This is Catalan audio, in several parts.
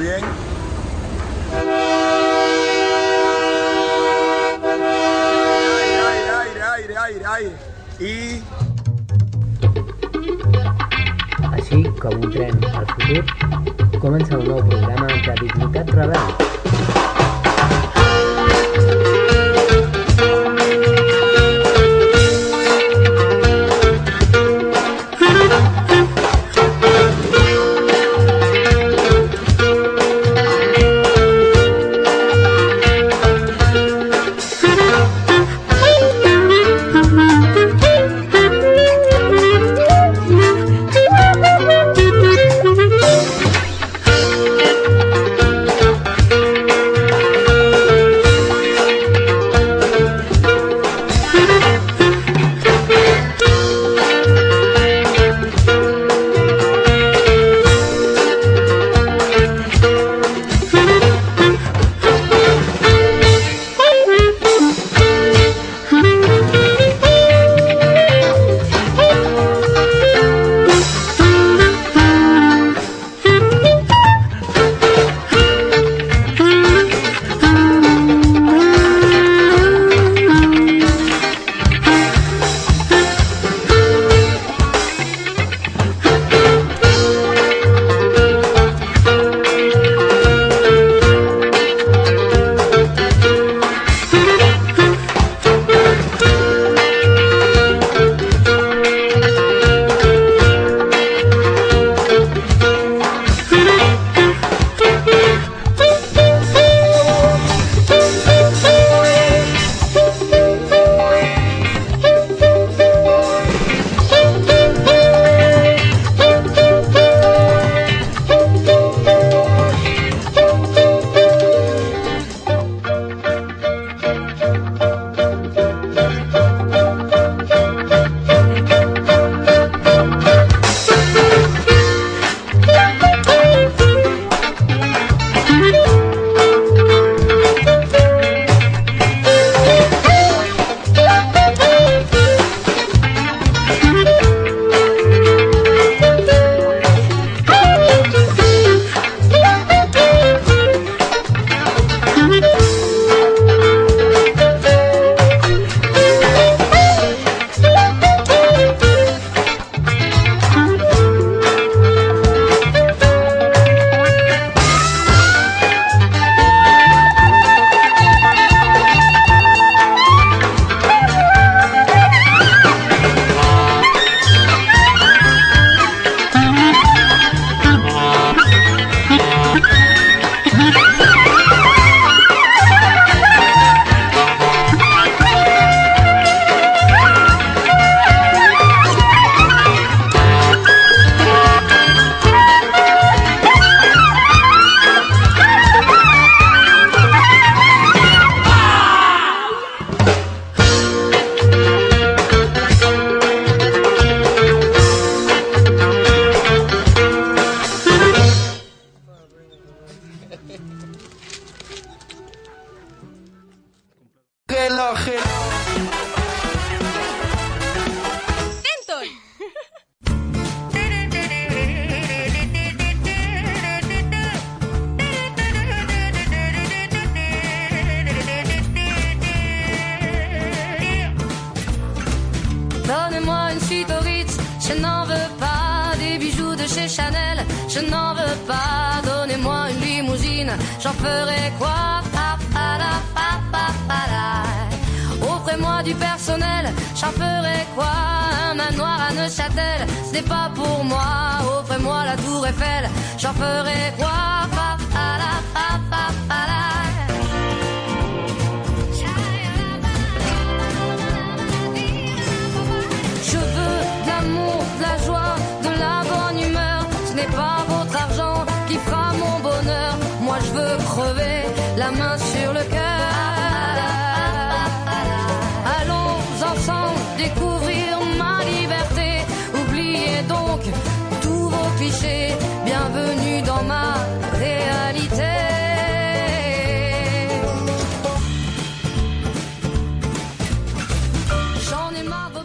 bien. Aire, aire, aire, aire, aire. I... Així com un tren al futur, comença el nou programa de Dignitat Rebel.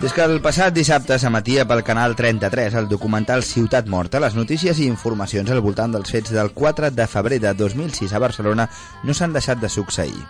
Des que el passat dissabte s'emetia pel canal 33 el documental Ciutat Morta. Les notícies i informacions al voltant dels fets del 4 de febrer de 2006 a Barcelona no s'han deixat de succeir.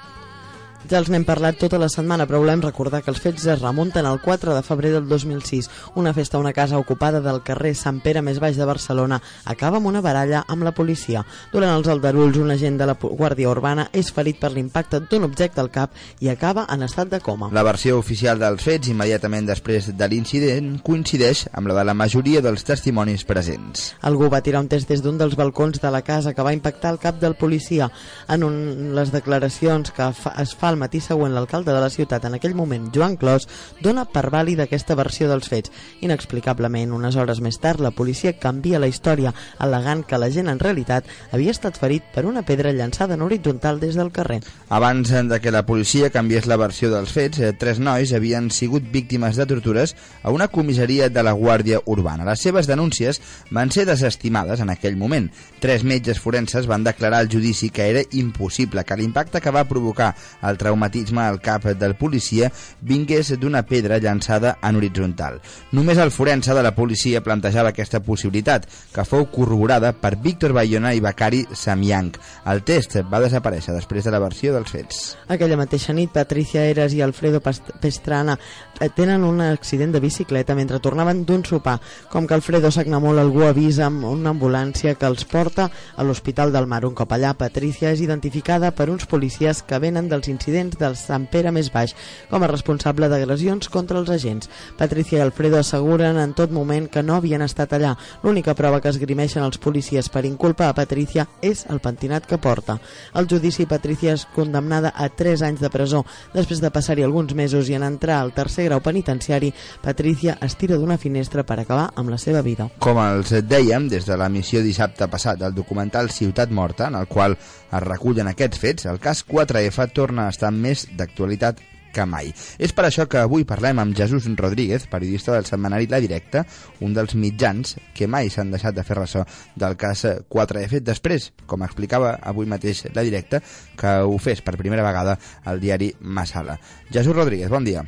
Ja els n'hem parlat tota la setmana, però volem recordar que els fets es remunten al 4 de febrer del 2006. Una festa a una casa ocupada del carrer Sant Pere més baix de Barcelona acaba amb una baralla amb la policia. Durant els aldarulls, un agent de la Guàrdia Urbana és ferit per l'impacte d'un objecte al cap i acaba en estat de coma. La versió oficial dels fets, immediatament després de l'incident, coincideix amb la de la majoria dels testimonis presents. Algú va tirar un test des d'un dels balcons de la casa que va impactar el cap del policia. En un, les declaracions que fa, es fa al matí següent l'alcalde de la ciutat en aquell moment, Joan Clos, dona per vàlida aquesta versió dels fets. Inexplicablement, unes hores més tard, la policia canvia la història, al·legant que la gent en realitat havia estat ferit per una pedra llançada en horitzontal des del carrer. Abans de que la policia canviés la versió dels fets, eh, tres nois havien sigut víctimes de tortures a una comissaria de la Guàrdia Urbana. Les seves denúncies van ser desestimades en aquell moment. Tres metges forenses van declarar al judici que era impossible que l'impacte que va provocar el traumatisme al cap del policia vingués d'una pedra llançada en horitzontal. Només el forense de la policia plantejava aquesta possibilitat, que fou corroborada per Víctor Bayona i Becari Samianc. El test va desaparèixer després de la versió dels fets. Aquella mateixa nit, Patricia Eres i Alfredo Pestrana eh, tenen un accident de bicicleta mentre tornaven d'un sopar. Com que Alfredo sagna molt, algú avisa amb una ambulància que els porta a l'Hospital del Mar. Un cop allà, Patricia és identificada per uns policies que venen dels incidents del Sant Pere més baix com a responsable d'agressions contra els agents. Patricia i Alfredo asseguren en tot moment que no havien estat allà. L'única prova que esgrimeixen els policies per inculpar a Patricia és el pentinat que porta. Al judici, Patricia és condemnada a 3 anys de presó. Després de passar-hi alguns mesos i en entrar al tercer grau penitenciari, Patricia es tira d'una finestra per acabar amb la seva vida. Com els dèiem, des de l'emissió dissabte passat del documental Ciutat Morta, en el qual es recullen aquests fets, el cas 4F torna a estar més d'actualitat que mai. És per això que avui parlem amb Jesús Rodríguez, periodista del setmanari La Directa, un dels mitjans que mai s'han deixat de fer ressò del cas 4F, després, com explicava avui mateix La Directa, que ho fes per primera vegada al diari Massala. Jesús Rodríguez, bon dia.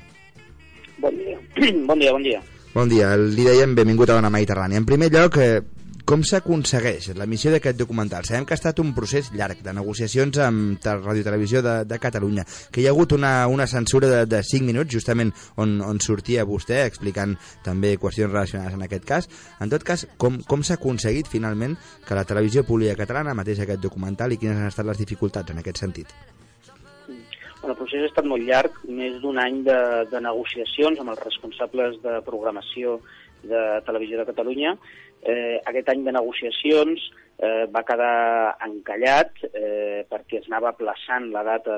Bon dia, bon dia, bon dia. Li dèiem benvingut a la Mediterrània. En primer lloc, eh, com s'aconsegueix l'emissió d'aquest documental? Sabem que ha estat un procés llarg de negociacions amb Radio Televisió de, de Catalunya, que hi ha hagut una, una censura de, de 5 minuts, justament on, on sortia vostè explicant també qüestions relacionades en aquest cas. En tot cas, com, com s'ha aconseguit finalment que la televisió pública catalana mateix aquest documental i quines han estat les dificultats en aquest sentit? El procés ha estat molt llarg, més d'un any de, de negociacions amb els responsables de programació de Televisió de Catalunya. Eh, aquest any de negociacions eh, va quedar encallat eh, perquè es anava aplaçant la data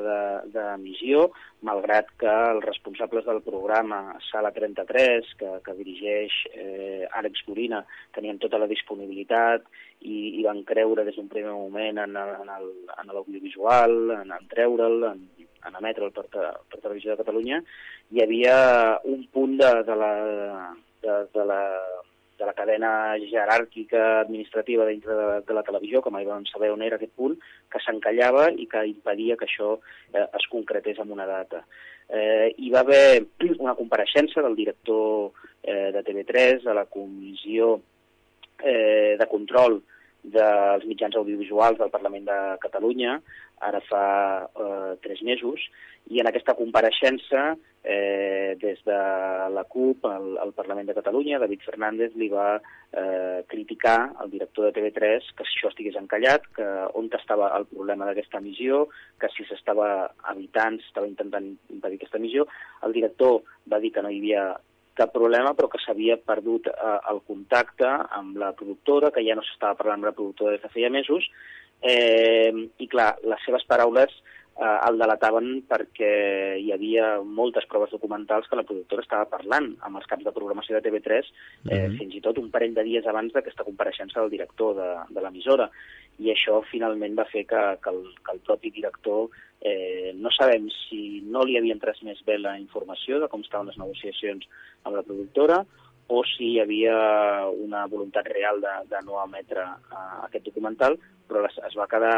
d'emissió, de, malgrat que els responsables del programa Sala 33, que, que dirigeix eh, Àlex Molina, tenien tota la disponibilitat i, i van creure des d'un primer moment en, en l'audiovisual, en, en treure'l, en, en emetre'l per, per Televisió de Catalunya, hi havia un punt de, de, la, de, de, la, de la cadena jeràrquica administrativa dintre de, de la televisió, que mai vam saber on era aquest punt, que s'encallava i que impedia que això eh, es concretés en una data. Eh, hi va haver una compareixença del director eh, de TV3 a la comissió eh, de control dels mitjans audiovisuals del Parlament de Catalunya, ara fa eh, tres mesos, i en aquesta compareixença, eh, des de la CUP al, al Parlament de Catalunya, David Fernández li va eh, criticar al director de TV3 que si això estigués encallat, que on estava el problema d'aquesta missió, que si s'estava evitant, s'estava intentant impedir aquesta missió. El director va dir que no hi havia cap problema, però que s'havia perdut eh, el contacte amb la productora, que ja no s'estava parlant amb la productora des de feia mesos, eh, i clar, les seves paraules eh, el delataven perquè hi havia moltes proves documentals que la productora estava parlant amb els caps de programació de TV3 eh, mm -hmm. fins i tot un parell de dies abans d'aquesta compareixença del director de, de l'emissora i això finalment va fer que, que, el, que el propi director eh, no sabem si no li havien transmès bé la informació de com estaven les negociacions amb la productora o si hi havia una voluntat real de, de no emetre uh, aquest documental, però les, es va quedar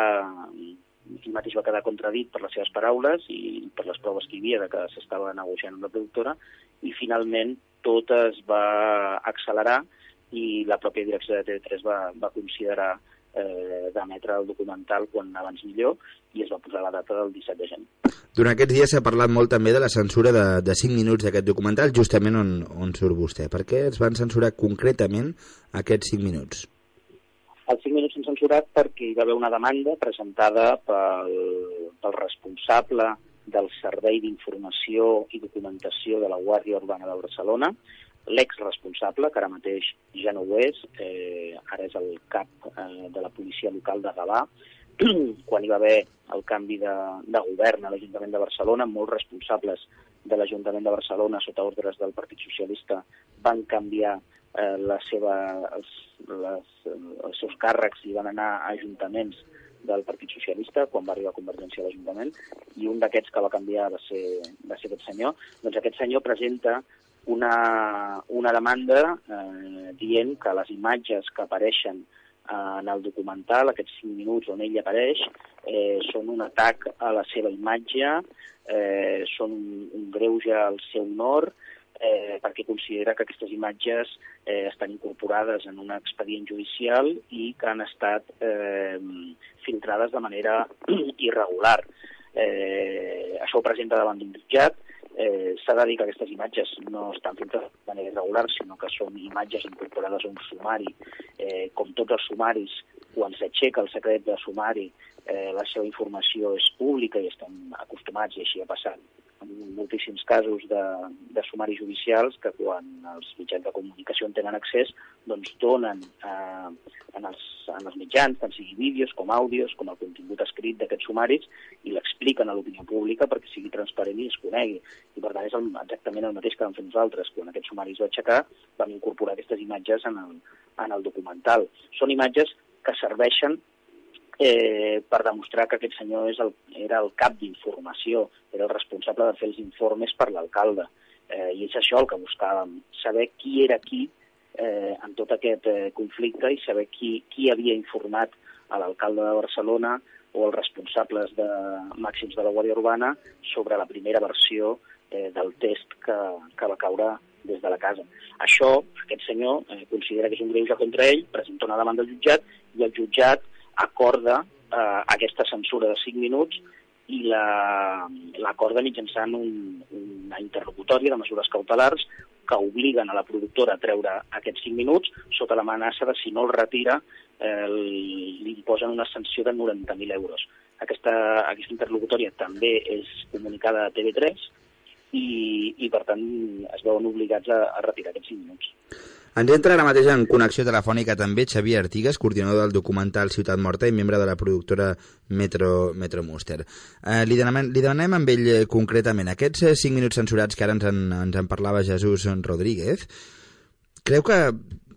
ell mateix va quedar contradit per les seves paraules i per les proves que hi havia de que s'estava negociant amb la productora i finalment tot es va accelerar i la pròpia direcció de TV3 va, va considerar eh, d'emetre el documental quan abans millor i es va posar la data del 17 de gener. Durant aquests dies s'ha parlat molt també de la censura de, de 5 minuts d'aquest documental, justament on, on surt vostè. Per què es van censurar concretament aquests 5 minuts? Els 5 minuts s'han censurat perquè hi va haver una demanda presentada pel, pel responsable del Servei d'Informació i Documentació de la Guàrdia Urbana de Barcelona, l'ex-responsable, que ara mateix ja no ho és, eh, ara és el cap eh, de la policia local de Gavà, quan hi va haver el canvi de, de govern a l'Ajuntament de Barcelona, molts responsables de l'Ajuntament de Barcelona, sota ordres del Partit Socialista, van canviar eh, la seva, els, les, els seus càrrecs i van anar a ajuntaments del Partit Socialista quan va arribar a Convergència a l'Ajuntament i un d'aquests que va canviar va ser, va ser aquest senyor. Doncs aquest senyor presenta una, una demanda eh, dient que les imatges que apareixen en el documental, aquests 5 minuts on ell apareix, eh, són un atac a la seva imatge, eh, són un, un greuge al seu honor, eh, perquè considera que aquestes imatges eh, estan incorporades en un expedient judicial i que han estat eh, filtrades de manera irregular. Eh, això ho presenta davant d'un jutjat, S'ha de dir que aquestes imatges no estan fetes de manera irregular, sinó que són imatges incorporades a un sumari. Eh, com tots els sumaris, quan s'aixeca el secret de sumari, eh, la seva informació és pública i estem acostumats, i així ha passat en moltíssims casos de, de sumaris judicials que quan els mitjans de comunicació en tenen accés doncs donen eh, en, els, en els mitjans, tant sigui vídeos com àudios, com el contingut escrit d'aquests sumaris i l'expliquen a l'opinió pública perquè sigui transparent i es conegui. I per tant és el, exactament el mateix que vam fer nosaltres. Quan aquest sumari es va aixecar vam incorporar aquestes imatges en el, en el documental. Són imatges que serveixen eh, per demostrar que aquest senyor és el, era el cap d'informació, era el responsable de fer els informes per l'alcalde. Eh, I és això el que buscàvem, saber qui era qui eh, en tot aquest eh, conflicte i saber qui, qui havia informat a l'alcalde de Barcelona o els responsables de, màxims de la Guàrdia Urbana sobre la primera versió eh, del test que, que va caure des de la casa. Això, aquest senyor eh, considera que és un greuge contra ell, presenta una demanda al jutjat i el jutjat acorda eh, aquesta censura de 5 minuts i l'acorda la, mitjançant un, una interlocutòria de mesures cautelars que obliguen a la productora a treure aquests 5 minuts sota l'amenaça de si no el retira eh, li imposen una sanció de 90.000 euros. Aquesta, aquesta interlocutòria també és comunicada a TV3 i, i per tant es veuen obligats a, a retirar aquests 5 minuts. Ens entra ara mateix en connexió telefònica també Xavier Artigas, coordinador del documental Ciutat Morta i membre de la productora Metro, Metro Monster. Eh, li, demanem, li demanem amb ell eh, concretament aquests 5 eh, minuts censurats que ara ens en, ens en parlava Jesús Rodríguez. Creu que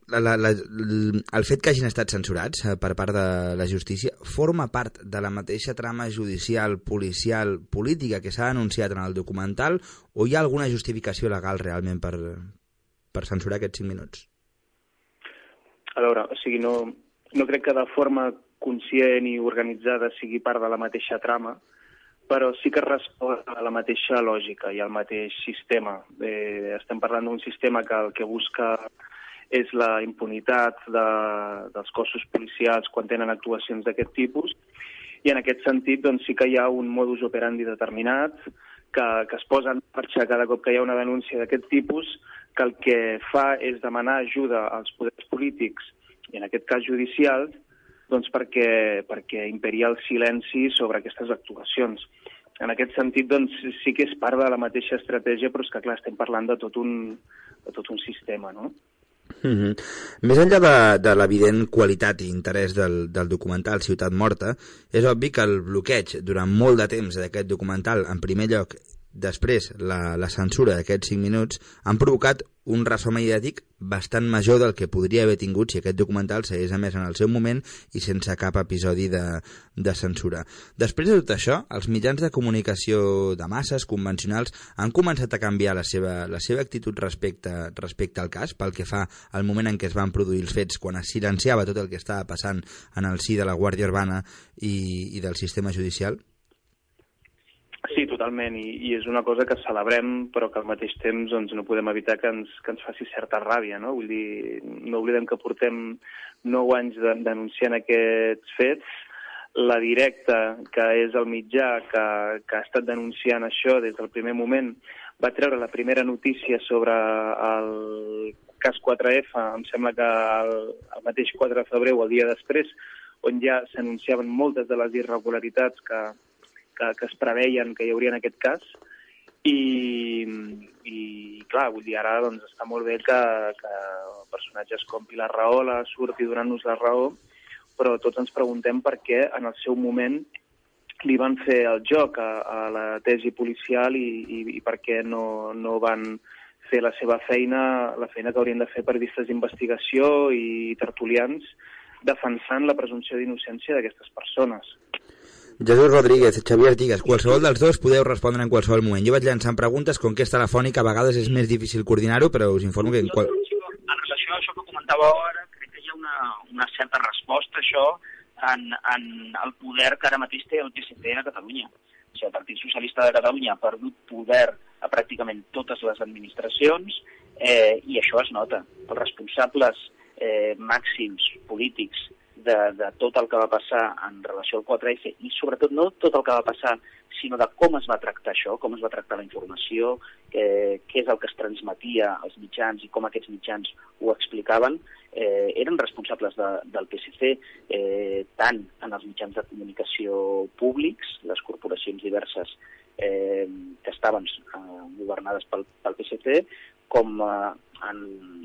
la, la, la, el fet que hagin estat censurats eh, per part de la justícia forma part de la mateixa trama judicial, policial, política que s'ha anunciat en el documental o hi ha alguna justificació legal realment per, per censurar aquests 5 minuts? A veure, o sigui, no, no crec que de forma conscient i organitzada sigui part de la mateixa trama, però sí que respon a la mateixa lògica i al mateix sistema. Eh, estem parlant d'un sistema que el que busca és la impunitat de, dels cossos policials quan tenen actuacions d'aquest tipus i en aquest sentit doncs, sí que hi ha un modus operandi determinat que, que es posa en marxa cada cop que hi ha una denúncia d'aquest tipus que el que fa és demanar ajuda als poders polítics, i en aquest cas judicials, doncs perquè, perquè imperia el silenci sobre aquestes actuacions. En aquest sentit, doncs, sí que és part de la mateixa estratègia, però és que, clar, estem parlant de tot un, de tot un sistema, no? Mm -hmm. Més enllà de, de l'evident qualitat i interès del, del documental Ciutat Morta, és obvi que el bloqueig durant molt de temps d'aquest documental, en primer lloc, després la, la censura d'aquests 5 minuts han provocat un ressò mediàtic bastant major del que podria haver tingut si aquest documental s'hagués emès en el seu moment i sense cap episodi de, de censura. Després de tot això, els mitjans de comunicació de masses convencionals han començat a canviar la seva, la seva actitud respecte, respecte al cas pel que fa al moment en què es van produir els fets, quan es silenciava tot el que estava passant en el si de la Guàrdia Urbana i, i del sistema judicial? Totalment, i, i és una cosa que celebrem, però que al mateix temps doncs, no podem evitar que ens, que ens faci certa ràbia, no? Vull dir, no oblidem que portem nou anys de, denunciant aquests fets, la directa, que és el mitjà que, que ha estat denunciant això des del primer moment, va treure la primera notícia sobre el cas 4F, em sembla que el, el mateix 4 de febrer o el dia després, on ja s'anunciaven moltes de les irregularitats que, que, que es preveien que hi hauria en aquest cas, i, i clar, vull dir, ara doncs, està molt bé que, que personatges com Pilar Rahola surti donant-nos la raó, però tots ens preguntem per què en el seu moment li van fer el joc a, a la tesi policial i, i, i per què no, no van fer la seva feina, la feina que haurien de fer periodistes d'investigació i tertulians defensant la presumpció d'innocència d'aquestes persones. Jesús Rodríguez, Xavier digues, qualsevol dels dos podeu respondre en qualsevol moment. Jo vaig llançant preguntes, com que és telefònica, a vegades és més difícil coordinar-ho, però us informo que... En, qual... en relació a això que comentava ara, crec que hi ha una, una certa resposta això en, en el poder que ara mateix té el PSC a Catalunya. O sigui, el Partit Socialista de Catalunya ha perdut poder a pràcticament totes les administracions eh, i això es nota. Els responsables eh, màxims polítics de, de tot el que va passar en relació al 4F i sobretot no tot el que va passar sinó de com es va tractar això, com es va tractar la informació, eh, què és el que es transmetia als mitjans i com aquests mitjans ho explicaven, eh, eren responsables de, del PSC eh, tant en els mitjans de comunicació públics, les corporacions diverses eh, que estaven eh, governades pel, pel PSC, com eh, en,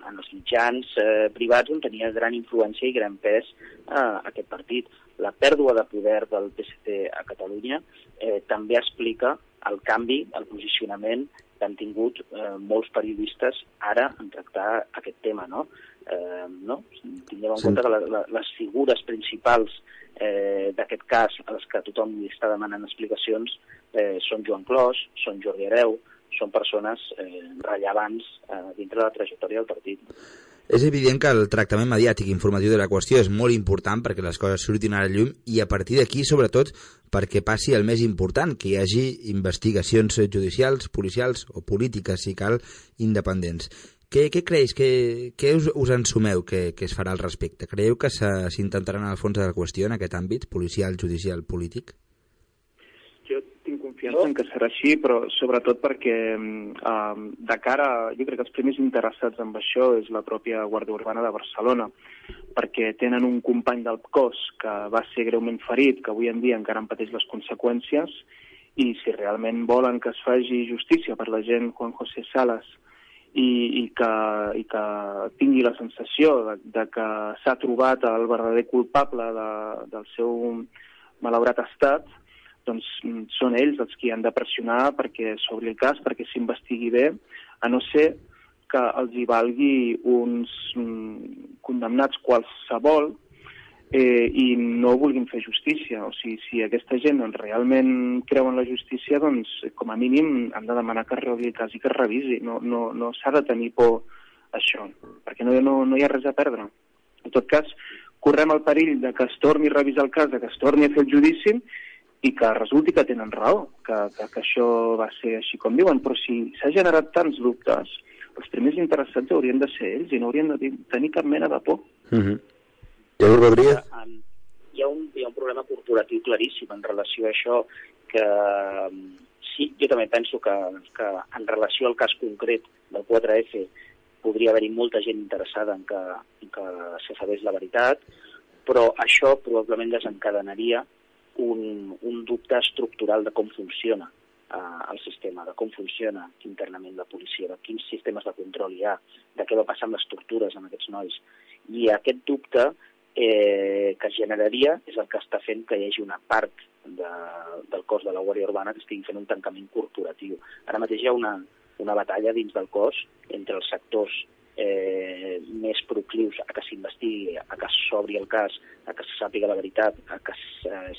en els mitjans eh, privats on tenia gran influència i gran pes eh, aquest partit. La pèrdua de poder del PSC a Catalunya eh, també explica el canvi, el posicionament que han tingut eh, molts periodistes ara en tractar aquest tema. No? Eh, no? Tinguem en sí. compte que la, la, les figures principals eh, d'aquest cas a les que tothom li està demanant explicacions eh, són Joan Clos, són Jordi Hereu, són persones eh, rellevants eh, dintre de la trajectòria del partit. És evident que el tractament mediàtic i informatiu de la qüestió és molt important perquè les coses surtin a la llum i a partir d'aquí, sobretot, perquè passi el més important, que hi hagi investigacions judicials, policials o polítiques, si cal, independents. Què, què creus, què, què us, us ensumeu que, que es farà al respecte? Creieu que s'intentaran al fons de la qüestió en aquest àmbit, policial, judicial, polític? Confiança en que serà així, però sobretot perquè eh, de cara, jo crec que els primers interessats en això és la pròpia Guàrdia Urbana de Barcelona, perquè tenen un company del cos que va ser greument ferit, que avui en dia encara en pateix les conseqüències, i si realment volen que es faci justícia per la gent Juan José Salas i, i, que, i que tingui la sensació de, de que s'ha trobat el verdader culpable de, del seu malaurat estat, doncs són ells els que han de pressionar perquè s'obri el cas, perquè s'investigui bé, a no ser que els hi valgui uns mm, condemnats qualsevol eh, i no vulguin fer justícia. O sigui, si aquesta gent doncs, realment creu en la justícia, doncs com a mínim han de demanar que es reobri el cas i que es revisi. No, no, no s'ha de tenir por això, perquè no, no, no hi ha res a perdre. En tot cas, correm el perill de que es torni a revisar el cas, de que es torni a fer el judici i que resulti que tenen raó, que, que, que això va ser així com diuen, però si s'ha generat tants dubtes, els primers interessats haurien de ser ells i no haurien de tenir cap mena de por. Mm -hmm. Llavors, Rodríguez? Hi ha, un, hi ha un problema corporatiu claríssim en relació a això que sí, jo també penso que, que en relació al cas concret del 4F podria haver-hi molta gent interessada en que, en que se sabés la veritat, però això probablement desencadenaria un, un dubte estructural de com funciona eh, el sistema, de com funciona internament la policia, de quins sistemes de control hi ha, de què va passar amb les tortures amb aquests nois. I aquest dubte eh, que es generaria és el que està fent que hi hagi una part de, del cos de la Guàrdia Urbana que estigui fent un tancament corporatiu. Ara mateix hi ha una, una batalla dins del cos entre els sectors eh, més proclius a que s'investigui, a que s'obri el cas, a que se sàpiga la veritat, a que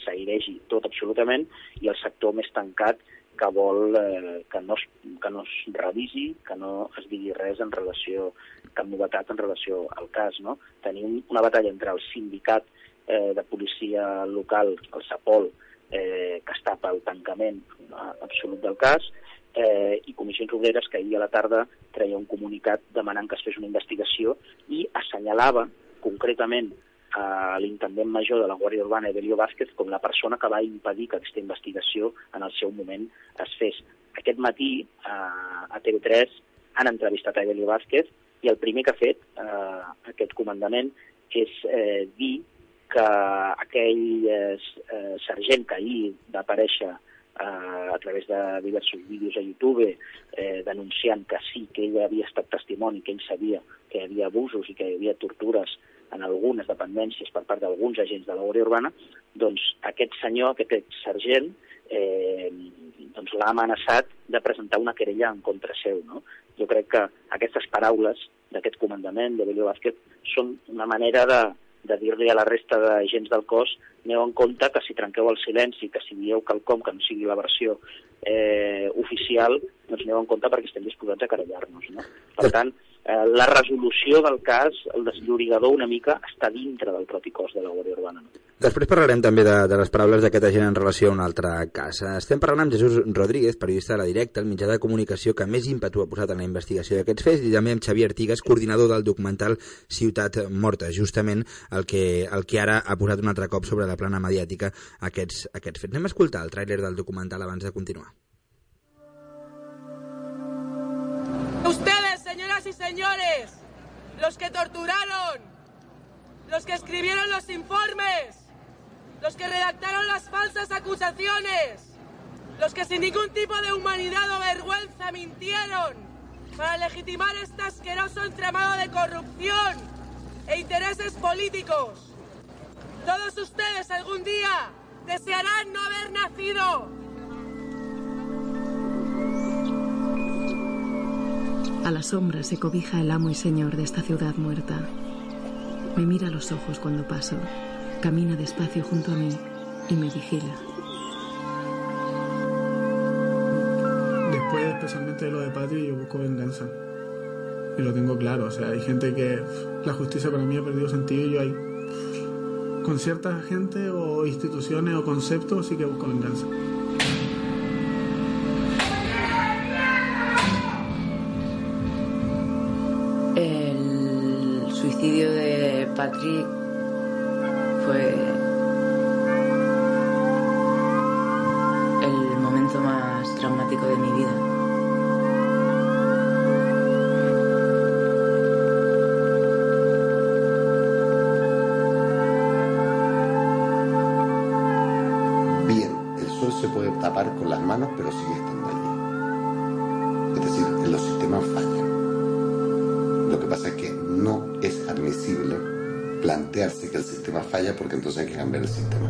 s'airegi tot absolutament, i el sector més tancat que vol eh, que, no es, que no es revisi, que no es digui res en relació, cap novetat en relació al cas. No? Tenim una batalla entre el sindicat eh, de policia local, el SAPOL, eh, que està pel tancament eh, absolut del cas, eh, i Comissions Obreres que ahir a la tarda treia un comunicat demanant que es fes una investigació i assenyalava concretament a l'intendent major de la Guàrdia Urbana, Evelio Vázquez, com la persona que va impedir que aquesta investigació en el seu moment es fes. Aquest matí a, a TV3 han entrevistat a Evelio Vázquez i el primer que ha fet eh, aquest comandament és eh, dir que aquell eh, sergent que ahir va aparèixer eh, a través de diversos vídeos a YouTube eh, denunciant que sí, que ell havia estat testimoni, que ell sabia que hi havia abusos i que hi havia tortures en algunes dependències per part d'alguns agents de la Guàrdia Urbana, doncs aquest senyor, aquest sergent, eh, doncs l'ha amenaçat de presentar una querella en contra seu. No? Jo crec que aquestes paraules d'aquest comandament de Belio Vázquez són una manera de, de dir-li a la resta d'agents del cos aneu en compte que si trenqueu el silenci, que si dieu quelcom que no sigui la versió eh, oficial, doncs aneu en compte perquè estem disposats a querellar-nos. No? Per tant, eh, la resolució del cas, el desllorigador una mica, està dintre del propi cos de la Guàrdia Urbana. Després parlarem també de, de les paraules d'aquest agent en relació a un altre cas. Estem parlant amb Jesús Rodríguez, periodista de la Directa, el mitjà de comunicació que més ímpetu ha posat en la investigació d'aquests fets, i també amb Xavier Artigas, coordinador del documental Ciutat Morta, justament el que, el que ara ha posat un altre cop sobre la plana mediàtica aquests, aquests fets. Anem a escoltar el tràiler del documental abans de continuar. Ustedes, señoras y señores, los que torturaron, los que escribieron los informes, los que redactaron las falsas acusaciones, los que sin ningún tipo de humanidad o vergüenza mintieron para legitimar este asqueroso entramado de corrupción e intereses políticos. Todos ustedes algún día desearán no haber nacido. A la sombra se cobija el amo y señor de esta ciudad muerta. Me mira a los ojos cuando paso, camina despacio junto a mí y me vigila. Después, especialmente de lo de Patri, yo busco venganza. Y lo tengo claro, o sea, hay gente que la justicia para mí ha perdido sentido y yo hay con cierta gente o instituciones o conceptos sí que busco venganza. Patrick fue el momento más traumático de mi vida. Bien, el sol se puede tapar con las manos, pero sigue estando allí. Es decir, los sistemas fallan. Lo que pasa es que no es admisible plantearse que el sistema falla porque entonces hay que cambiar el sistema.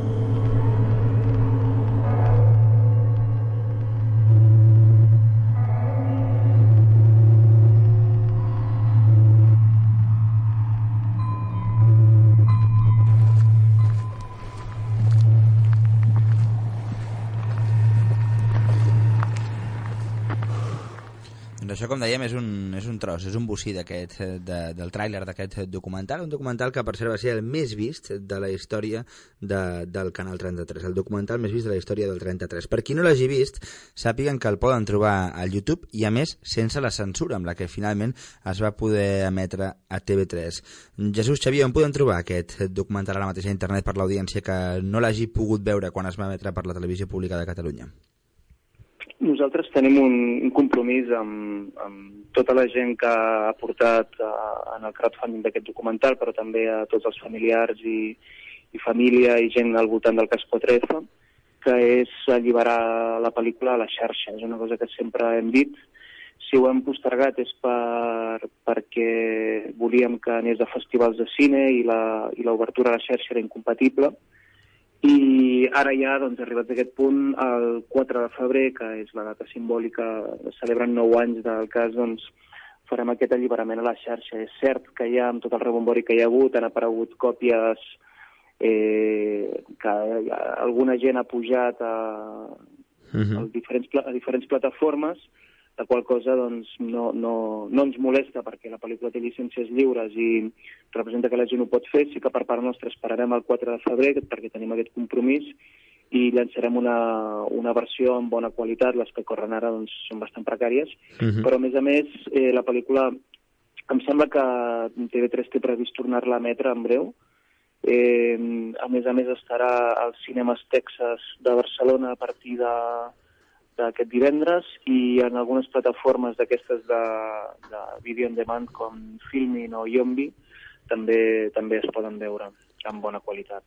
Com dèiem, és un tros, és un bocí eh, de, del tràiler d'aquest documental, un documental que per cert va ser el més vist de la història de, del Canal 33, el documental més vist de la història del 33. Per qui no l'hagi vist, sàpiguen que el poden trobar al YouTube i, a més, sense la censura amb la que finalment es va poder emetre a TV3. Jesús Xavier, on podem trobar aquest documental ara mateix a internet per l'audiència que no l'hagi pogut veure quan es va emetre per la televisió pública de Catalunya? Nosaltres tenim un, un compromís amb, amb tota la gent que ha portat uh, en el crowdfunding d'aquest documental, però també a tots els familiars i, i família i gent al voltant del cas 4F, que és alliberar la pel·lícula a la xarxa. És una cosa que sempre hem dit. Si ho hem postergat és per, perquè volíem que anés a festivals de cine i l'obertura a la xarxa era incompatible, i ara ja, doncs, arribats a aquest punt, el 4 de febrer, que és la data simbòlica, celebrant 9 anys del cas, doncs, farem aquest alliberament a la xarxa. És cert que ja, amb tot el rebombori que hi ha hagut, han aparegut còpies eh, que alguna gent ha pujat a, uh -huh. a, diferents, a diferents plataformes, la qual cosa doncs, no, no, no ens molesta perquè la pel·lícula té llicències lliures i representa que la gent ho pot fer, sí que per part nostra esperarem el 4 de febrer perquè tenim aquest compromís i llançarem una, una versió en bona qualitat, les que corren ara doncs, són bastant precàries, Mhm. però a més a més eh, la pel·lícula em sembla que TV3 té previst tornar-la a emetre en breu, Eh, a més a més estarà als cinemes Texas de Barcelona a partir de d'aquest divendres i en algunes plataformes d'aquestes de, de vídeo on demand com Filmin o Yombi també també es poden veure amb bona qualitat.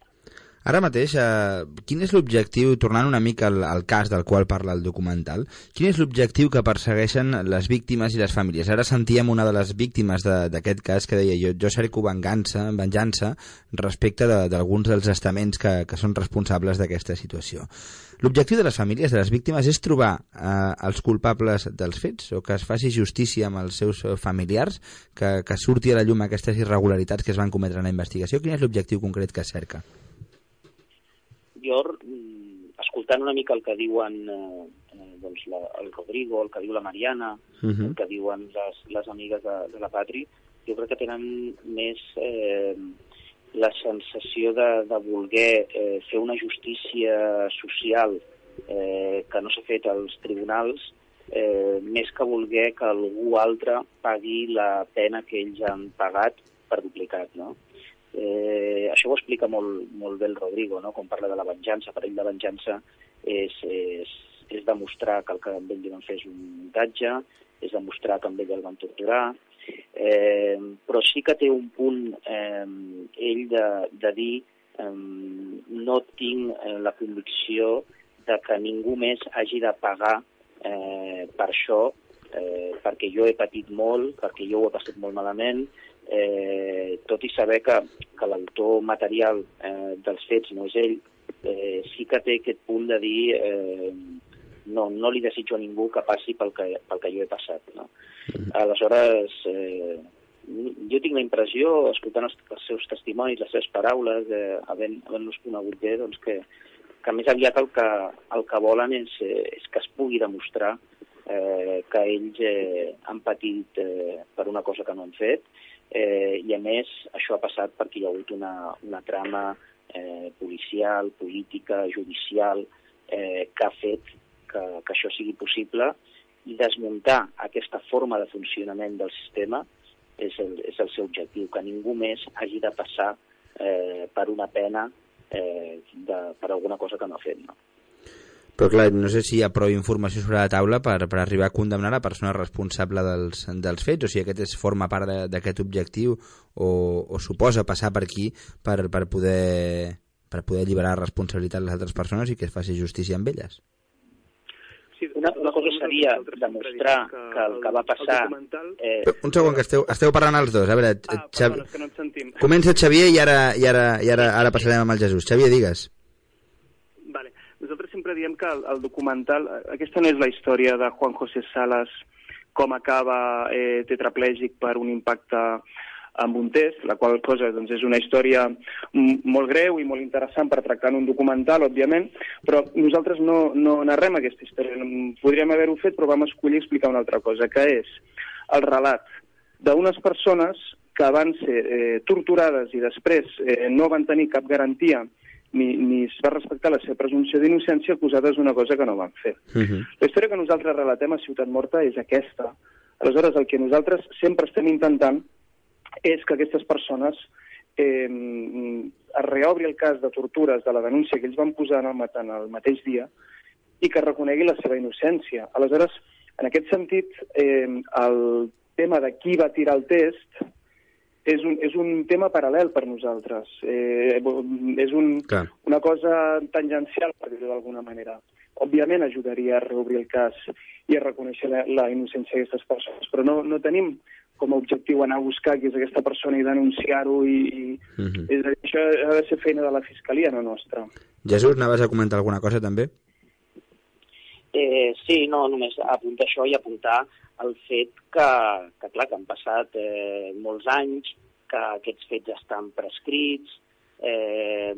Ara mateix, eh, quin és l'objectiu, tornant una mica al, al cas del qual parla el documental, quin és l'objectiu que persegueixen les víctimes i les famílies? Ara sentíem una de les víctimes de- d'aquest cas que deia jo, jo cerco vengança, venjança respecte de- d'alguns dels estaments que, que són responsables d'aquesta situació. L'objectiu de les famílies, de les víctimes, és trobar eh, els culpables dels fets o que es faci justícia amb els seus familiars, que, que surti a la llum aquestes irregularitats que es van cometre en la investigació. Quin és l'objectiu concret que cerca? Jo, mm, escoltant una mica el que diuen eh, eh, doncs la, el Rodrigo, el que diu la Mariana, Mhm. el que diuen les, les amigues de, de la Patri, jo crec que tenen més eh, la sensació de, de voler eh, fer una justícia social eh, que no s'ha fet als tribunals, eh, més que voler que algú altre pagui la pena que ells han pagat per duplicat, no? Eh, això ho explica molt, molt bé el Rodrigo, no? quan parla de la venjança. Per ell la venjança és, és, és demostrar que el que amb ell li van fer és un muntatge, és demostrar que amb ell el van torturar, eh, però sí que té un punt eh, ell de, de dir eh, no tinc eh, la convicció de que ningú més hagi de pagar eh, per això, eh, perquè jo he patit molt, perquè jo ho he passat molt malament, eh, tot i saber que, que l'autor material eh, dels fets no és ell, eh, sí que té aquest punt de dir eh, no, no li desitjo a ningú que passi pel que, pel que jo he passat. No? Aleshores, eh, jo tinc la impressió, escoltant els, els seus testimonis, les seves paraules, eh, havent- havent-los conegut bé, doncs que, que més aviat el que, el que volen és, eh, és que es pugui demostrar eh, que ells eh, han patit eh, per una cosa que no han fet eh, i a més això ha passat perquè hi ha hagut una, una trama eh, policial, política, judicial eh, que ha fet que, que això sigui possible i desmuntar aquesta forma de funcionament del sistema és el, és el seu objectiu, que ningú més hagi de passar eh, per una pena eh, de, per alguna cosa que no ha fet. No? Però clar, no sé si hi ha prou informació sobre la taula per, per arribar a condemnar la persona responsable dels, dels fets, o si aquest és, forma part de- d'aquest objectiu o, o suposa passar per aquí per, per, poder, per poder alliberar responsabilitat a les altres persones i que es faci justícia amb elles. Una, una cosa seria demostrar que el que va passar... Eh, Un segon, que esteu, esteu parlant els dos. A veure, Ah, Xavi... Comença Xavier i ara, i ara, i ara, ara passarem amb el Jesús. Xavier, digues. Sempre diem que el, el documental, aquesta no és la història de Juan José Salas, com acaba eh, tetraplègic per un impacte amb un test, la qual cosa doncs, és una història molt greu i molt interessant per tractar en un documental, òbviament, però nosaltres no, no narrem aquesta història. Podríem haver-ho fet, però vam escollir explicar una altra cosa, que és el relat d'unes persones que van ser eh, torturades i després eh, no van tenir cap garantia ni, ni es va respectar la seva presumpció d'innocència acusades d'una cosa que no van fer. La història que nosaltres relatem a Ciutat Morta és aquesta. Aleshores, el que nosaltres sempre estem intentant és que aquestes persones eh, es reobri el cas de tortures de la denúncia que ells van posar en el, en el mateix dia i que reconegui la seva innocència. Aleshores, en aquest sentit, eh, el tema de qui va tirar el test és un, és un tema paral·lel per nosaltres. Eh, és un, Clar. una cosa tangencial, per dir-ho d'alguna manera. Òbviament ajudaria a reobrir el cas i a reconèixer la, la innocència d'aquestes persones, però no, no tenim com a objectiu anar a buscar qui és aquesta persona i denunciar-ho i, i és a dir, això ha de ser feina de la Fiscalia, no nostra. Jesús, anaves a comentar alguna cosa també? Eh, sí, no, només apuntar això i apuntar el fet que, que clar, que han passat eh, molts anys, que aquests fets estan prescrits, eh,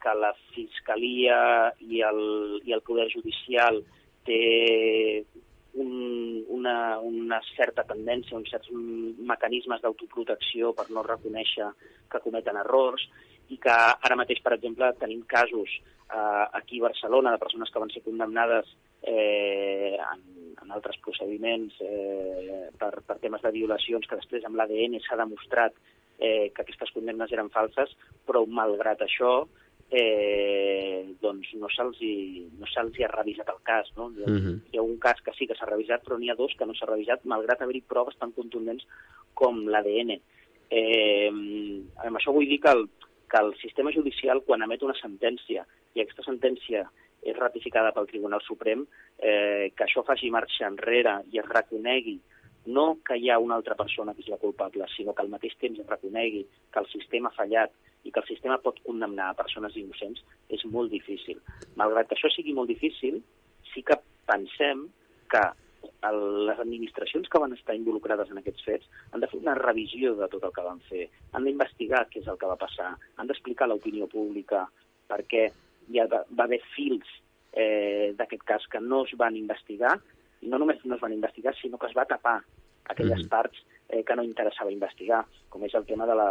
que la Fiscalia i el, i el Poder Judicial té un, una, una certa tendència, uns certs mecanismes d'autoprotecció per no reconèixer que cometen errors i que ara mateix, per exemple, tenim casos eh, aquí a Barcelona de persones que van ser condemnades eh, en, en altres procediments eh, per, per temes de violacions que després amb l'ADN s'ha demostrat eh, que aquestes condemnes eren falses, però malgrat això eh, doncs no se'ls no se ha revisat el cas. No? Uh -huh. hi ha un cas que sí que s'ha revisat, però n'hi ha dos que no s'ha revisat, malgrat haver-hi proves tan contundents com l'ADN. Eh, amb això vull dir que el, que el sistema judicial, quan emet una sentència, i aquesta sentència és ratificada pel Tribunal Suprem, eh, que això faci marxa enrere i es reconegui no que hi ha una altra persona que és la culpable, sinó que al mateix temps es reconegui que el sistema ha fallat i que el sistema pot condemnar a persones innocents, és molt difícil. Malgrat que això sigui molt difícil, sí que pensem que el, les administracions que van estar involucrades en aquests fets han de fer una revisió de tot el que van fer, han d'investigar què és el que va passar, han d'explicar a l'opinió pública per què hi ha, va haver fils eh, d'aquest cas que no es van investigar, i no només no es van investigar, sinó que es va tapar aquelles mm. parts eh, que no interessava investigar, com és el tema de la,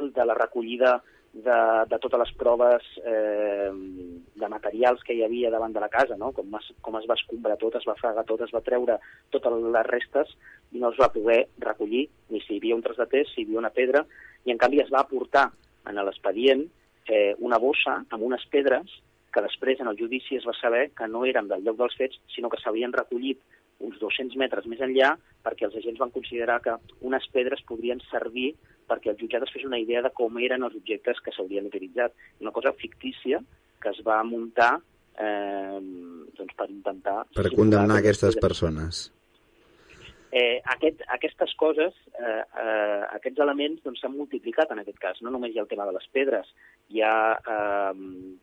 de la recollida de, de totes les proves eh, de materials que hi havia davant de la casa, no? com, es, com es va escombrar tot, es va fregar tot, es va treure totes les restes i no es va poder recollir ni si hi havia un tros de test, si hi havia una pedra, i en canvi es va aportar en l'expedient eh, una bossa amb unes pedres que després en el judici es va saber que no eren del lloc dels fets, sinó que s'havien recollit uns 200 metres més enllà perquè els agents van considerar que unes pedres podrien servir perquè el jutjat es fes una idea de com eren els objectes que s'haurien utilitzat. Una cosa fictícia que es va muntar eh, doncs per intentar... Per condemnar aquestes persones. Eh, aquest, aquestes coses, eh, eh, aquests elements doncs, s'han doncs, multiplicat en aquest cas. No només hi ha el tema de les pedres, hi ha eh,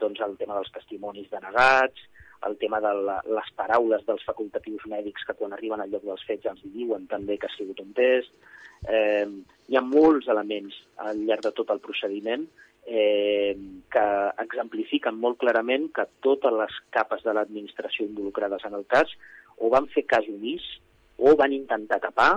doncs, el tema dels testimonis denegats, el tema de la, les paraules dels facultatius mèdics que quan arriben al lloc dels fets ens diuen també que ha sigut un test. Eh, hi ha molts elements al llarg de tot el procediment eh, que exemplifiquen molt clarament que totes les capes de l'administració involucrades en el cas o van fer cas omís o van intentar tapar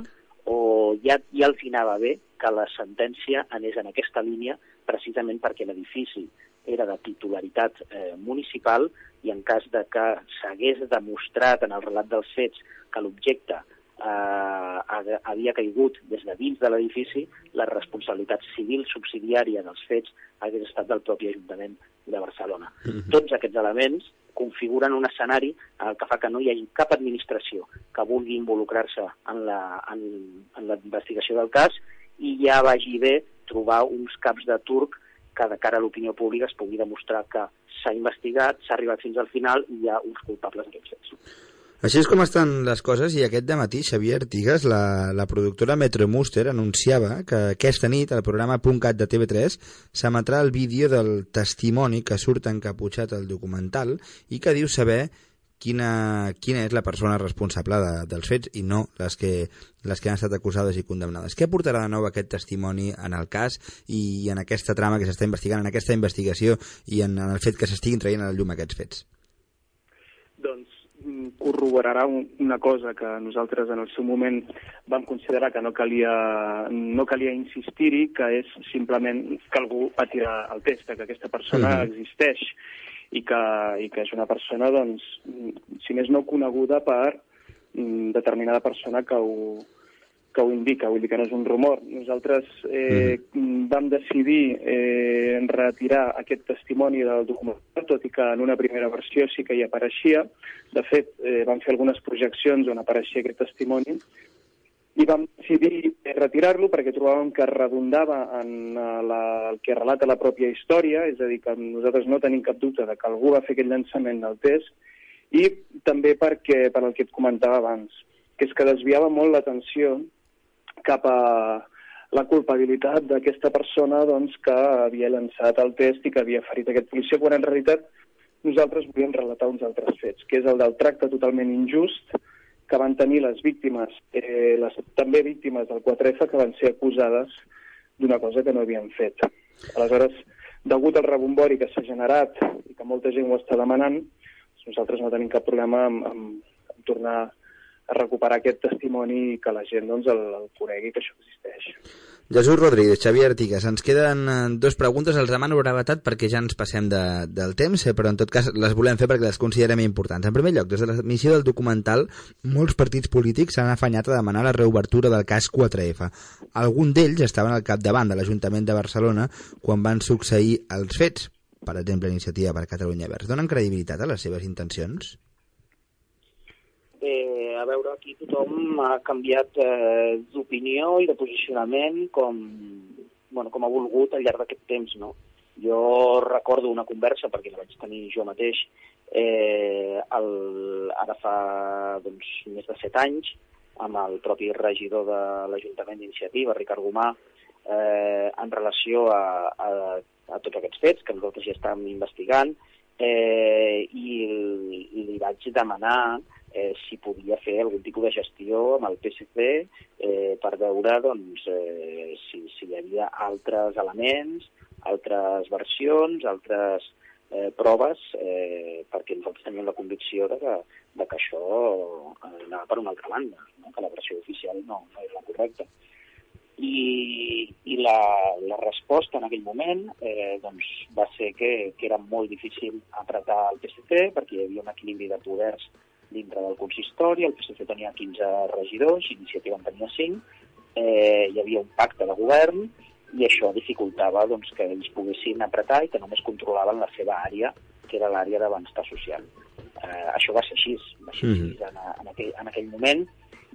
o ja, ja els anava bé que la sentència anés en aquesta línia precisament perquè l'edifici era de titularitat eh, municipal i en cas de que s'hagués demostrat en el relat dels fets que l'objecte eh, havia caigut des de dins de l'edifici, la responsabilitat civil subsidiària dels fets hagués estat del propi Ajuntament de Barcelona. -hmm. Tots aquests elements configuren un escenari en el que fa que no hi hagi cap administració que vulgui involucrar-se en la, en, en la investigació del cas i ja vagi bé trobar uns caps de turc que de cara a l'opinió pública es pugui demostrar que s'ha investigat, s'ha arribat fins al final i hi ha uns culpables d'aquests fets. Així és com estan les coses i aquest matí Xavier Artigas, la, la productora Metro Muster, anunciava que aquesta nit al programa .cat de TV3 s'emetrà el vídeo del testimoni que surt encaputxat al documental i que diu saber quina, quina és la persona responsable de, dels fets i no les que, les que han estat acusades i condemnades. Què portarà de nou aquest testimoni en el cas i en aquesta trama que s'està investigant, en aquesta investigació i en, en el fet que s'estiguin traient a la llum aquests fets? Corroborarà una cosa que nosaltres en el seu moment vam considerar que no calia, no calia insistir-hi, que és simplement que algú va tirar el test, que aquesta persona mm -hmm. existeix i que, i que és una persona, doncs, si més no coneguda per mm, determinada persona que ho, que ho indica, vull dir que no és un rumor. Nosaltres eh, mm. vam decidir eh, retirar aquest testimoni del documental, tot i que en una primera versió sí que hi apareixia. De fet, eh, vam fer algunes projeccions on apareixia aquest testimoni i vam decidir retirar-lo perquè trobàvem que redundava en eh, la, el que relata la pròpia història, és a dir, que nosaltres no tenim cap dubte de que algú va fer aquest llançament del test, i també perquè, per el que et comentava abans, que és que desviava molt l'atenció cap a la culpabilitat d'aquesta persona doncs, que havia llançat el test i que havia ferit aquest policia, quan en realitat nosaltres volíem relatar uns altres fets, que és el del tracte totalment injust que van tenir les víctimes, eh, les també víctimes del 4F, que van ser acusades d'una cosa que no havien fet. Aleshores, degut al rebombori que s'ha generat i que molta gent ho està demanant, nosaltres no tenim cap problema en, en, en tornar recuperar aquest testimoni i que la gent doncs, el, el conegui que això existeix. Jesús Rodríguez, Xavier Artigas, ens queden eh, dos preguntes, els demano brevetat perquè ja ens passem de, del temps, eh, però en tot cas les volem fer perquè les considerem importants. En primer lloc, des de l'emissió del documental, molts partits polítics s'han afanyat a demanar la reobertura del cas 4F. Algun d'ells estaven al capdavant de l'Ajuntament de Barcelona quan van succeir els fets, per exemple, Iniciativa per Catalunya Verds. Donen credibilitat a les seves intencions? Eh, a veure, aquí tothom ha canviat eh, d'opinió i de posicionament com, bueno, com ha volgut al llarg d'aquest temps, no? Jo recordo una conversa, perquè la vaig tenir jo mateix, eh, el, ara fa doncs, més de set anys, amb el propi regidor de l'Ajuntament d'Iniciativa, Ricard Gomà, eh, en relació a, a, a tots aquests fets que nosaltres ja estàvem investigant, eh, i, i li vaig demanar eh, si podia fer algun tipus de gestió amb el PSC eh, per veure doncs, eh, si, si hi havia altres elements, altres versions, altres eh, proves, eh, perquè nosaltres teníem la convicció de que, de que això anava per una altra banda, no? que la versió oficial no, no era la correcta. I, i la, la resposta en aquell moment eh, doncs, va ser que, que era molt difícil apretar el PSC perquè hi havia un equilibri de poders dintre del consistori, el PSC tenia 15 regidors, Iniciativa en tenia 5, eh, hi havia un pacte de govern i això dificultava doncs, que ells poguessin apretar i que només controlaven la seva àrea, que era l'àrea de benestar social. Eh, això va ser així, va ser així Mhm. en, en, aquell, en aquell moment,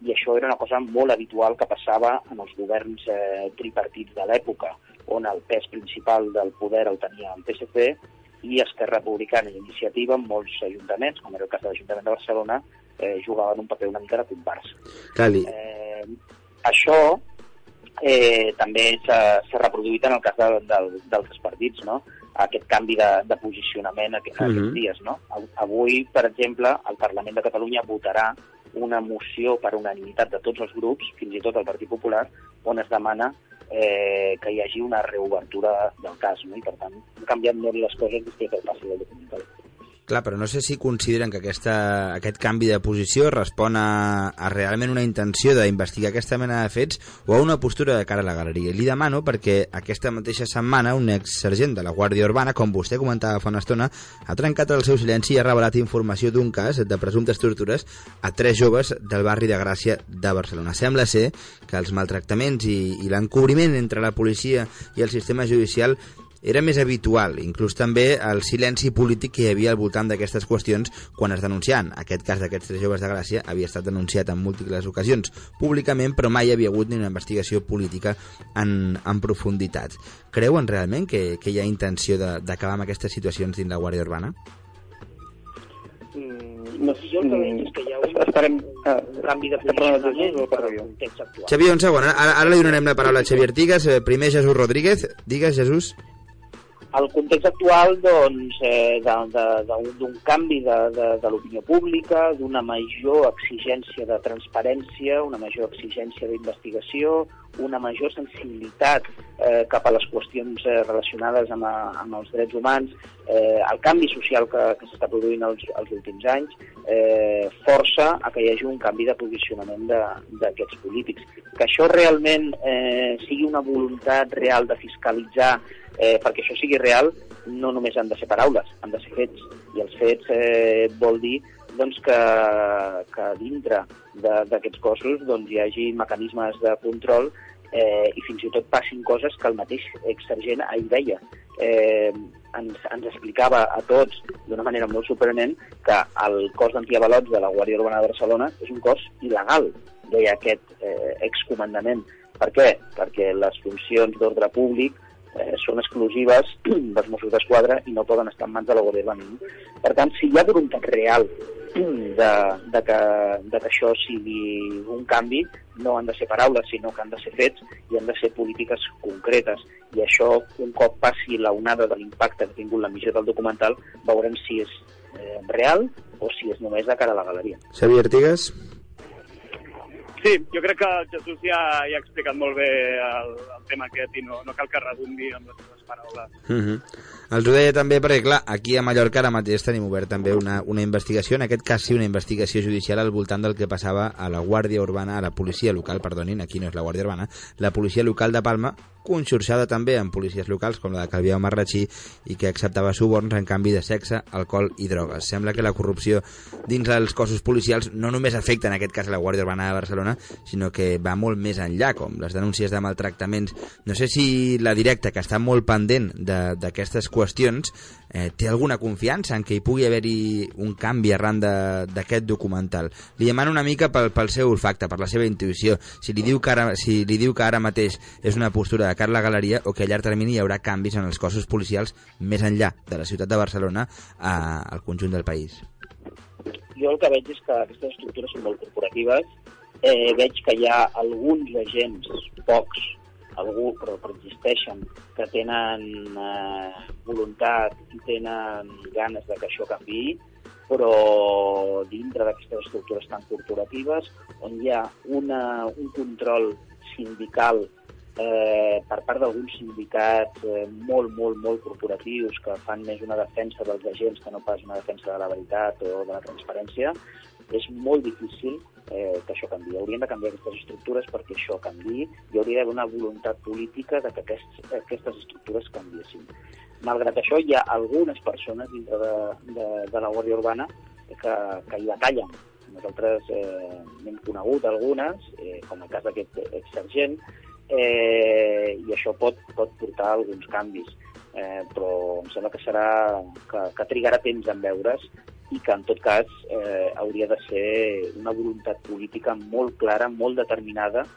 i això era una cosa molt habitual que passava en els governs eh, tripartits de l'època, on el pes principal del poder el tenia el PSC i Esquerra Republicana i Iniciativa en molts ajuntaments, com era el cas de l'Ajuntament de Barcelona, eh, jugaven un paper una mica de comparsa. Cali, Eh, això eh, també s'ha reproduït en el cas de, de, d'altres partits, no? aquest canvi de, de posicionament aqu Mhm. aquests dies. No? Av- Avui, per exemple, el Parlament de Catalunya votarà una moció per unanimitat de tots els grups, fins i tot el Partit Popular, on es demana eh, que hi hagi una reobertura del cas, no? i per tant han canviat molt les coses després del passi del documental. Clar, però no sé si consideren que aquesta, aquest canvi de posició respon a, a realment una intenció d'investigar aquesta mena de fets o a una postura de cara a la galeria. Li demano perquè aquesta mateixa setmana un ex-sergent de la Guàrdia Urbana, com vostè comentava fa una estona, ha trencat el seu silenci i ha revelat informació d'un cas de presumptes tortures a tres joves del barri de Gràcia de Barcelona. Sembla ser que els maltractaments i, i l'encobriment entre la policia i el sistema judicial era més habitual, inclús també el silenci polític que hi havia al voltant d'aquestes qüestions quan es denunciaven. Aquest cas d'aquests tres joves de Gràcia havia estat denunciat en múltiples ocasions públicament, però mai hi havia hagut ni una investigació política en, en profunditat. Creuen realment que, que hi ha intenció de- d'acabar amb aquestes situacions dins la Guàrdia Urbana? Mm, Jo el que veig és que hi ha un, Esperem... Ah, un canvi de. Xavier, un segon. Ara, ara li donarem la paraula a Xavier Artigas. Eh, Primer Jesús Rodríguez. Digues, Jesús. El context actual doncs, eh, d'un canvi de, de, de l'opinió pública, d'una major exigència de transparència, una major exigència d'investigació, una major sensibilitat eh, cap a les qüestions eh, relacionades amb, a, amb els drets humans, eh, el canvi social que, que s'està produint els, els últims anys, eh, força a que hi hagi un canvi de posicionament d'aquests polítics. Que això realment eh, sigui una voluntat real de fiscalitzar eh, perquè això sigui real, no només han de ser paraules, han de ser fets. I els fets eh, vol dir doncs, que, que dintre d'aquests cossos doncs, hi hagi mecanismes de control eh, i fins i tot passin coses que el mateix exsergent ahir deia. Eh, ens, ens explicava a tots d'una manera molt sorprenent que el cos d'antiavalots de la Guàrdia Urbana de Barcelona és un cos il·legal, deia aquest eh, excomandament. Per què? Perquè les funcions d'ordre públic eh, són exclusives dels Mossos d'Esquadra i no poden estar en mans de la Guàrdia Urbana. Per tant, si hi ha voluntat real de, de, que, de que això sigui un canvi, no han de ser paraules, sinó que han de ser fets i han de ser polítiques concretes. I això, un cop passi la onada de l'impacte que ha tingut la missió del documental, veurem si és eh, real o si és només de cara a la galeria. Xavier Artigas. Sí, jo crec que el Jesús ja, ja ha explicat molt bé el, el tema aquest i no, no cal que redundi amb les seves paraules. Uh -huh. Els ho deia també perquè, clar, aquí a Mallorca ara mateix tenim obert també una, una investigació, en aquest cas sí una investigació judicial al voltant del que passava a la Guàrdia Urbana, a la policia local, perdonin, aquí no és la Guàrdia Urbana, la policia local de Palma, conxorxada també amb policies locals com la de Calvià Marratxí i que acceptava suborns en canvi de sexe, alcohol i drogues. Sembla que la corrupció dins dels cossos policials no només afecta en aquest cas a la Guàrdia Urbana de Barcelona, sinó que va molt més enllà, com les denúncies de maltractaments. No sé si la directa, que està molt pendent d'aquestes qüestions, eh, té alguna confiança en que hi pugui haver-hi un canvi arran d'aquest documental. Li demano una mica pel, pel seu olfacte, per la seva intuïció, si li, diu que ara, si li diu que ara mateix és una postura de cara a la galeria o que a llarg termini hi haurà canvis en els cossos policials més enllà de la ciutat de Barcelona a, al conjunt del país. Jo el que veig és que aquestes estructures són molt corporatives, eh, veig que hi ha alguns agents, pocs, algú, però, però existeixen, que tenen eh, voluntat i tenen ganes de que això canvi, però dintre d'aquestes estructures tan corporatives, on hi ha una, un control sindical eh, per part d'alguns sindicats eh, molt, molt, molt corporatius que fan més una defensa dels agents que no pas una defensa de la veritat o de la transparència, és molt difícil eh, que això canvi. Haurien de canviar aquestes estructures perquè això canvi i hauria d'haver una voluntat política de que aquests, aquestes estructures canviessin. Malgrat això, hi ha algunes persones dintre de, de, de la Guàrdia Urbana que, que hi batallen. Nosaltres eh, n'hem conegut algunes, eh, com el cas d'aquest exsergent, eh, i això pot, pot portar alguns canvis. Eh, però em sembla que serà que, que trigarà temps en veure's i que en tot cas eh, hauria de ser una voluntat política molt clara, molt determinada,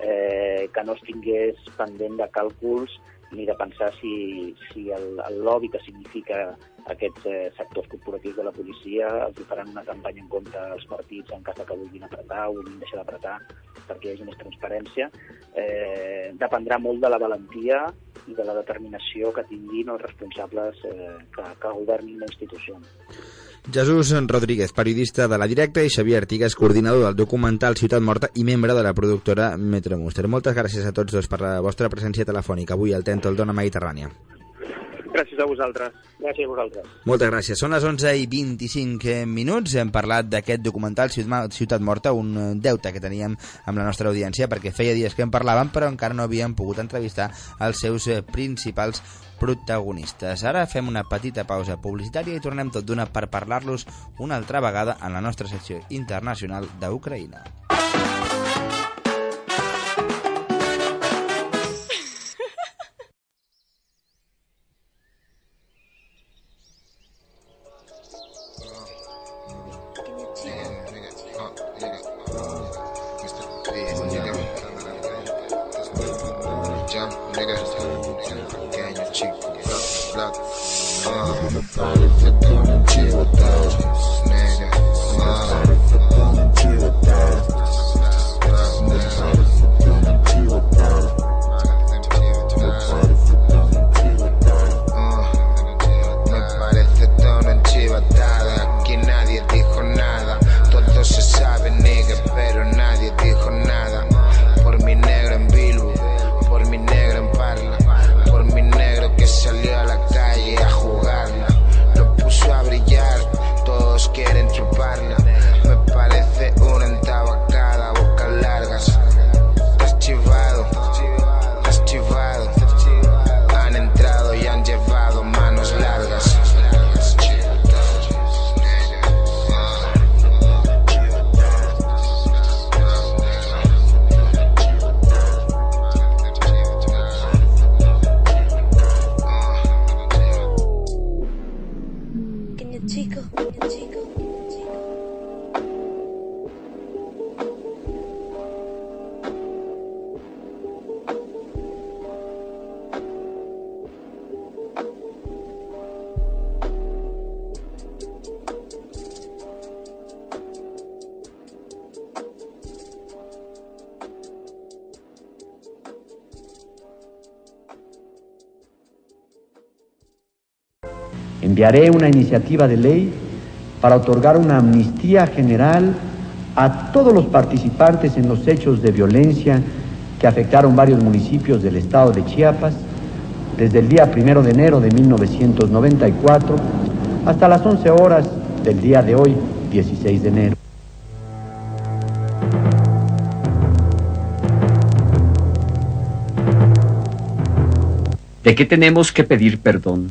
eh, que no es tingués pendent de càlculs ni de pensar si, si el, el lobby que significa aquests eh, sectors corporatius de la policia els faran una campanya en contra dels partits en cas que vulguin apretar o vulguin deixar d'apretar perquè hi hagi més transparència. Eh, dependrà molt de la valentia i de la determinació que tinguin els responsables eh, que, que governin la institució. Jesús Rodríguez, periodista de La Directa, i Xavier Artigas, coordinador del documental Ciutat Morta i membre de la productora Metro Monster. Moltes gràcies a tots dos per la vostra presència telefònica avui al Tento, el Dona Mediterrània. Gràcies a vosaltres. Gràcies a vosaltres. Moltes gràcies. Són les 11 i 25 minuts. Hem parlat d'aquest documental Ciutat Morta, un deute que teníem amb la nostra audiència, perquè feia dies que en parlàvem, però encara no havíem pogut entrevistar els seus principals protagonistes. Ara fem una petita pausa publicitària i tornem tot d'una per parlar-los una altra vegada en la nostra secció internacional d'Ucraïna. Enviaré una iniciativa de ley para otorgar una amnistía general a todos los participantes en los hechos de violencia que afectaron varios municipios del estado de Chiapas desde el día primero de enero de 1994 hasta las 11 horas del día de hoy, 16 de enero. ¿De qué tenemos que pedir perdón?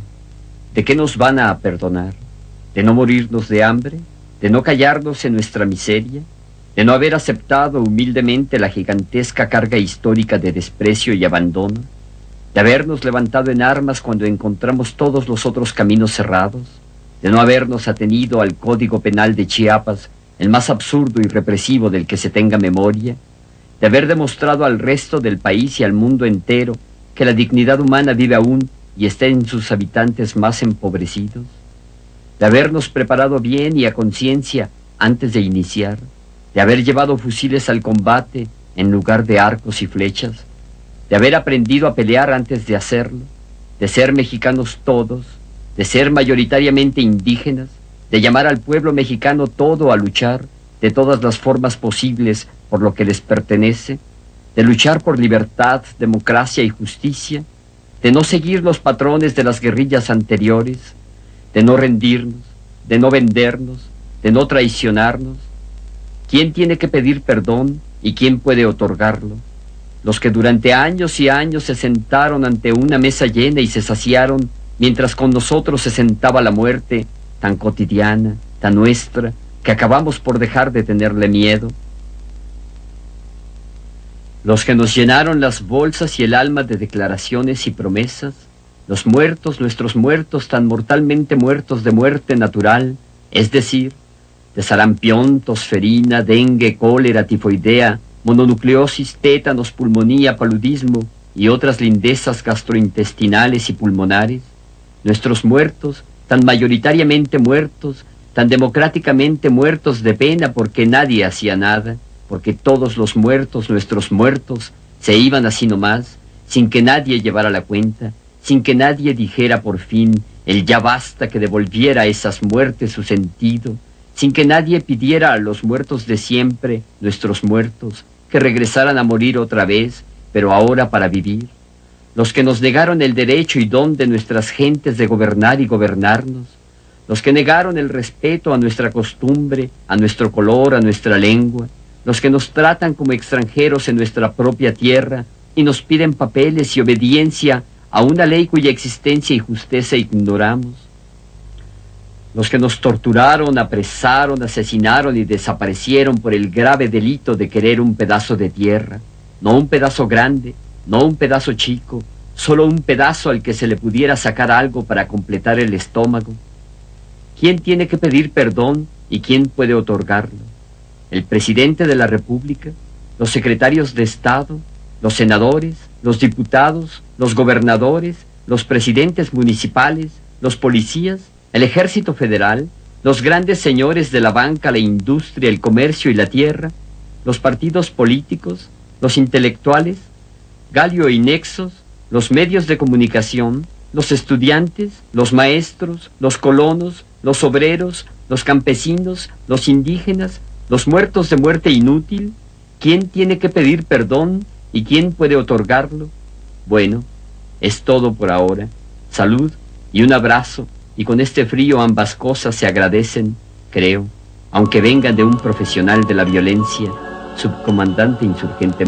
¿De qué nos van a perdonar? ¿De no morirnos de hambre? ¿De no callarnos en nuestra miseria? ¿De no haber aceptado humildemente la gigantesca carga histórica de desprecio y abandono? ¿De habernos levantado en armas cuando encontramos todos los otros caminos cerrados? ¿De no habernos atenido al Código Penal de Chiapas, el más absurdo y represivo del que se tenga memoria? ¿De haber demostrado al resto del país y al mundo entero que la dignidad humana vive aún y está en sus habitantes más empobrecidos? ¿De habernos preparado bien y a conciencia antes de iniciar? de haber llevado fusiles al combate en lugar de arcos y flechas, de haber aprendido a pelear antes de hacerlo, de ser mexicanos todos, de ser mayoritariamente indígenas, de llamar al pueblo mexicano todo a luchar de todas las formas posibles por lo que les pertenece, de luchar por libertad, democracia y justicia, de no seguir los patrones de las guerrillas anteriores, de no rendirnos, de no vendernos, de no traicionarnos, ¿Quién tiene que pedir perdón y quién puede otorgarlo? Los que durante años y años se sentaron ante una mesa llena y se saciaron, mientras con nosotros se sentaba la muerte, tan cotidiana, tan nuestra, que acabamos por dejar de tenerle miedo. Los que nos llenaron las bolsas y el alma de declaraciones y promesas, los muertos, nuestros muertos tan mortalmente muertos de muerte natural, es decir, de sarampión, tosferina, dengue, cólera, tifoidea, mononucleosis, tétanos, pulmonía, paludismo y otras lindezas gastrointestinales y pulmonares, nuestros muertos, tan mayoritariamente muertos, tan democráticamente muertos de pena porque nadie hacía nada, porque todos los muertos, nuestros muertos, se iban así nomás, sin que nadie llevara la cuenta, sin que nadie dijera por fin el ya basta que devolviera a esas muertes su sentido, sin que nadie pidiera a los muertos de siempre, nuestros muertos, que regresaran a morir otra vez, pero ahora para vivir, los que nos negaron el derecho y don de nuestras gentes de gobernar y gobernarnos, los que negaron el respeto a nuestra costumbre, a nuestro color, a nuestra lengua, los que nos tratan como extranjeros en nuestra propia tierra y nos piden papeles y obediencia a una ley cuya existencia y justicia ignoramos, los que nos torturaron, apresaron, asesinaron y desaparecieron por el grave delito de querer un pedazo de tierra, no un pedazo grande, no un pedazo chico, solo un pedazo al que se le pudiera sacar algo para completar el estómago. ¿Quién tiene que pedir perdón y quién puede otorgarlo? ¿El presidente de la República? ¿Los secretarios de Estado? ¿Los senadores? ¿Los diputados? ¿Los gobernadores? ¿Los presidentes municipales? ¿Los policías? el ejército federal, los grandes señores de la banca, la industria, el comercio y la tierra, los partidos políticos, los intelectuales, Galio y Nexos, los medios de comunicación, los estudiantes, los maestros, los colonos, los obreros, los campesinos, los indígenas, los muertos de muerte inútil, ¿quién tiene que pedir perdón y quién puede otorgarlo? Bueno, es todo por ahora. Salud y un abrazo y con este frío ambas cosas se agradecen, creo, aunque vengan de un profesional de la violencia, subcomandante insurgente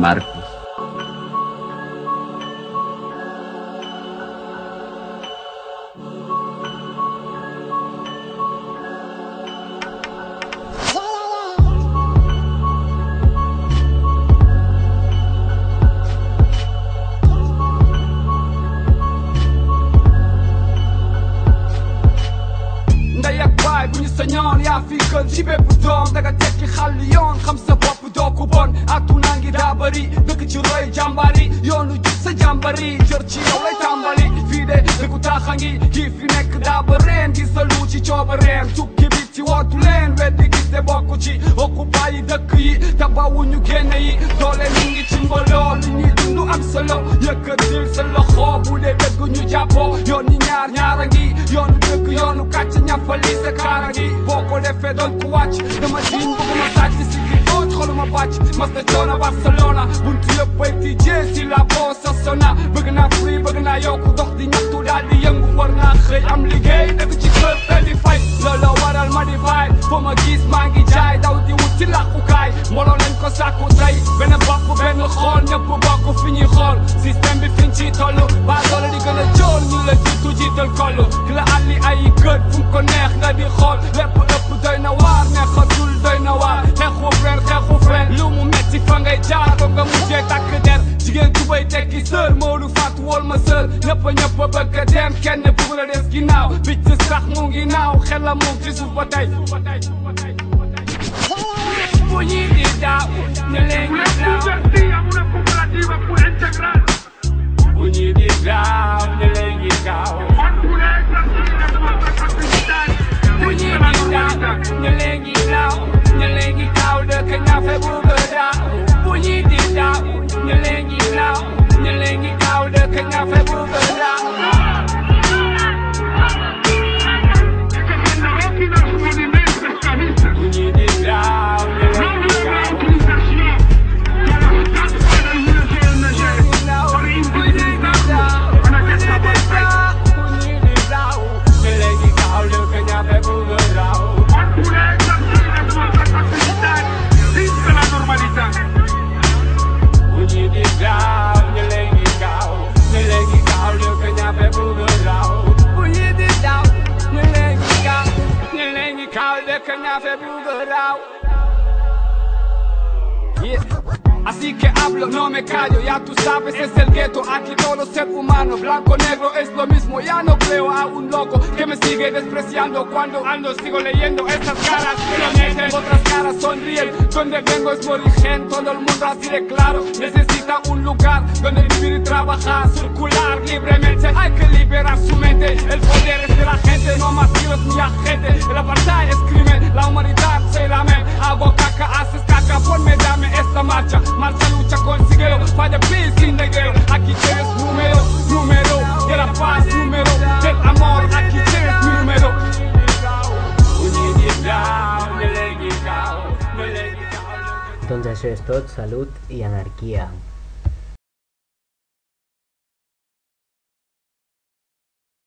سنان یافیکن جیبه بودم دگه تکی خلیان خمسه با بودا کوبان. اتو ننگی دبری بگه چرای جنبری. یانو جس جنبری جرچی اولی تنبلی. فیده بگو تخنگی گیفی نک دبرم گیزه لوچی چابرم تو که بی Țiotule, în vedighis de bocuci Ocupai de căi, taba unu genei Dole lingi cimbalo, lingi dundu am salo Ye cătil să lo ho, bule de gunu japo Yo ni nyar nyarangi, yo nu ducu, yo nu caci Nya fali să carangi, bocole fedon cuaci Dă mă din, bă mă saci, solo më baq Mos të Barcelona. Bunë të lëpë për t'i gjenë si la bosa sona Bëgën a fri, bëgën a jo Ku dohti një këtu lali jënë guar në khëj Am ligej në këqi kërë të li faj Lolo war al mani vaj Po më gjis mangi gjaj Da u di u t'i la ku kaj Molo lën kosa ku drej Bene baku ben khon Një pu baku fi një khon Sistem bi fin qi Ba dole li gënë gjon Një le gjithu gjithë lë kollu ali a i gët Fun konekh di khon Lepë Dojnë awar, me khotgull dojnë awar Khe khofren, khe khofren Lumu me qik fëngaj gjarë Rëmë nga mu gjeta këder Qigën të bëjt e kisër Më ulu fatu ol më sër Në për një për për këdem Khe në bugër e s'ginau Bitë të strak mund ginau Khe la mund që su bëtej Buñidita, në lengë Una sinergia, una cooperativa integral Buñidita, në lengë Buñidita, në lengë Pójdziemy na Nielęgi dał, nielęgi dał, do